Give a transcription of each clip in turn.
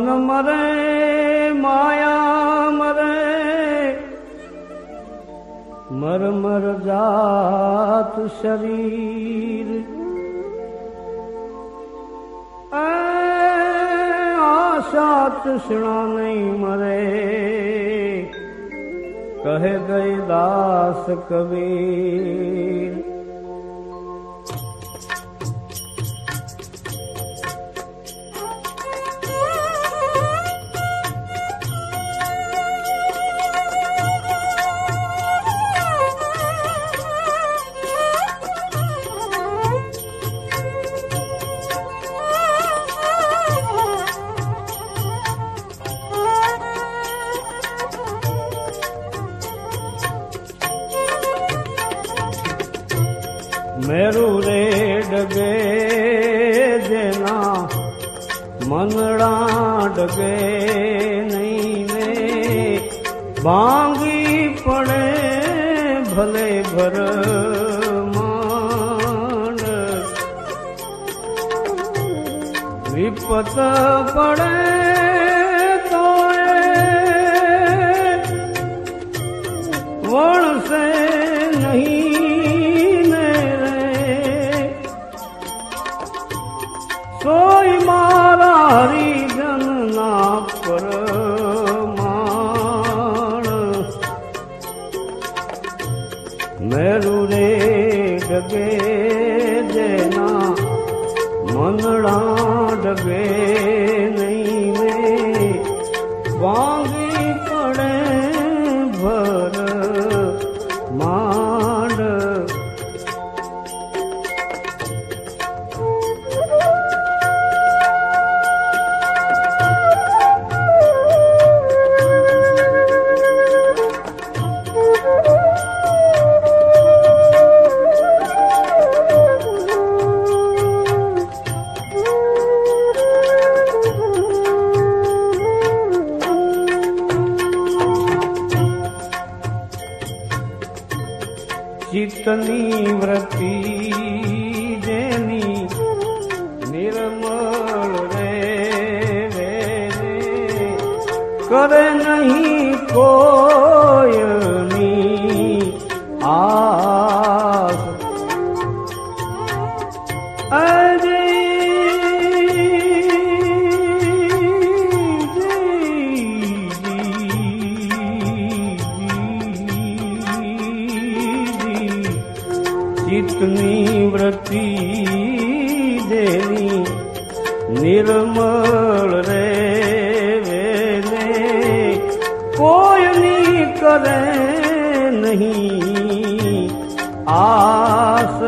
મન મરે, માયા મરે, મર મર જાત શરીર. આશા તૃષ્ણા નહીં મરે. કહે ગઈ દાસ કબીર. ડગે જેના મનડા ડગે નહીં રે ભાંગી પડે ભલે ભર વિપત પડે તો વણસે ડગે જેના મનડા ડગે નહીં રે વાંગી ચિત્તની વૃત્તિ જેની નિર્મળ રે કરે નહીં કોયની આસ ચિત્તની વૃત્તિ દેવી નિર્મળ રે કોઈની કરે નહીં. આસ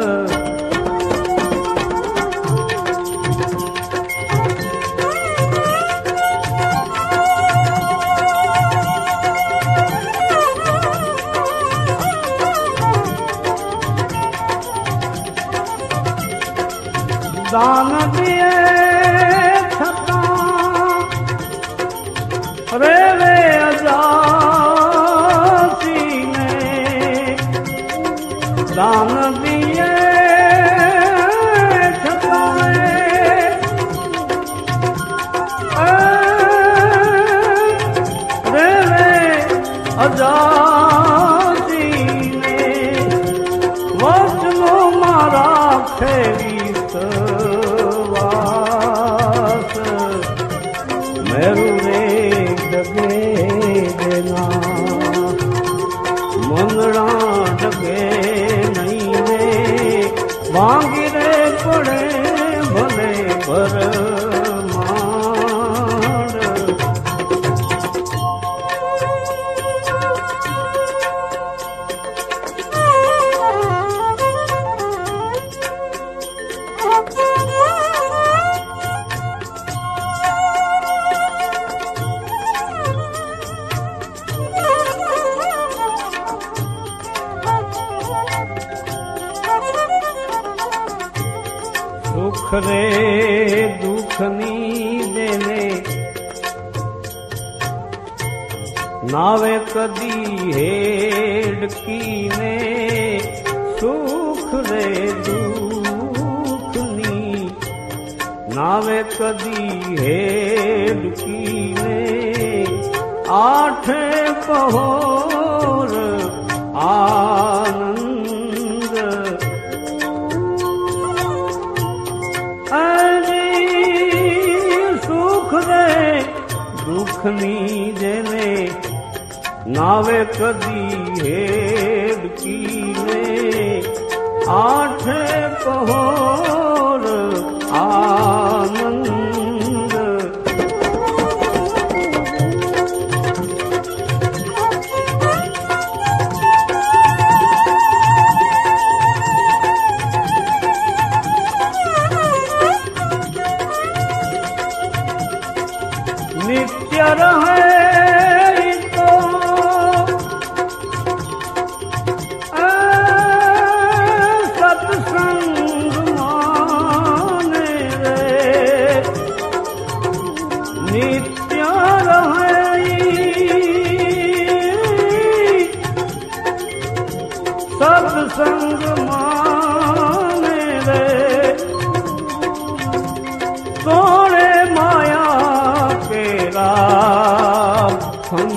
સુખ રે દુઃખની દેને નાવે કદી હેડકીને સુખ રે દુઃખની, નાવે કદી હેડકીને આઠે પહોર આનંદ દુઃખની જેને નાવે કદી હેડકીને આઠે પહોર આનંદ નિત્ય રહે સત્સંગ માને રે સોણે માયા ફંગ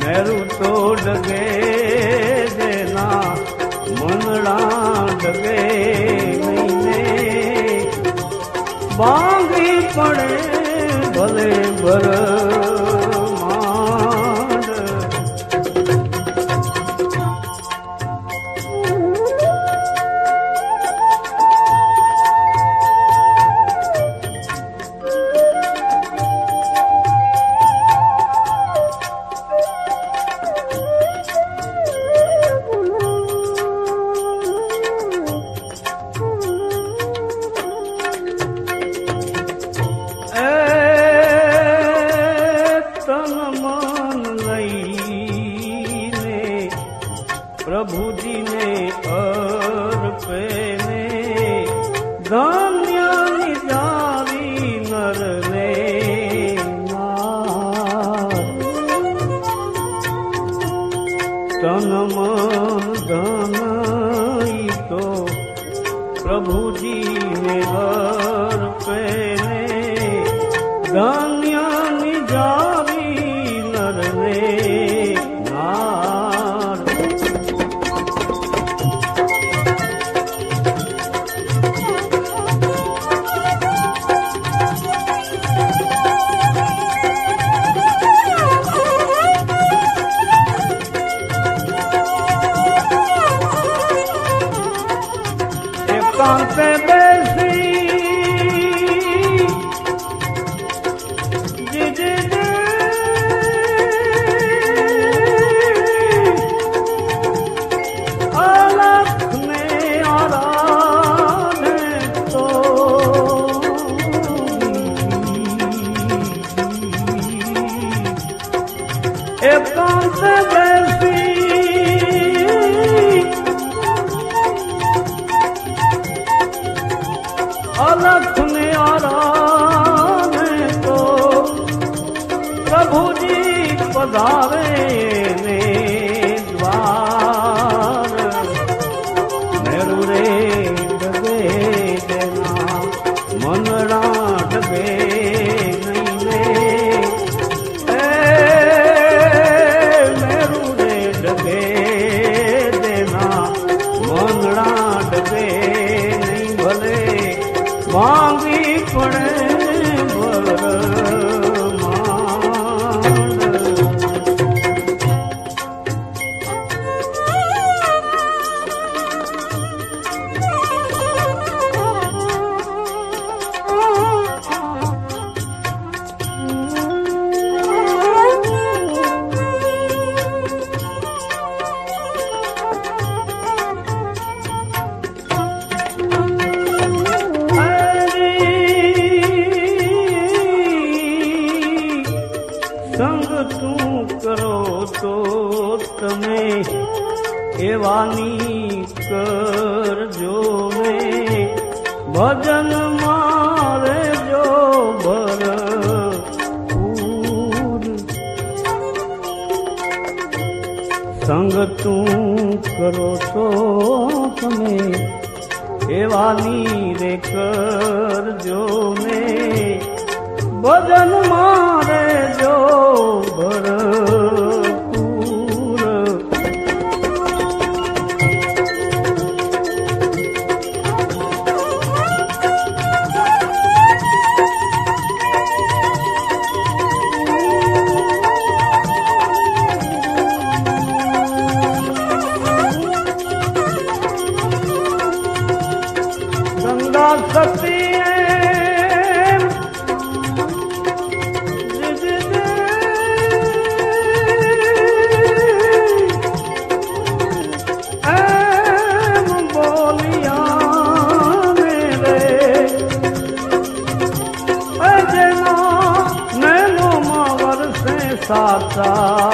મેરુ તો ડગે દેના મનડા ડગે નહીને બાંગી પડે ભલે ભર Gone. મનડા તું કરો તો તમે એવાની કરજો મે ભજન મારે જો ભર સંગ તું કરો તો તમે એવાની રે કરજો ને. ભજન મારે જો ભરપૂર साचा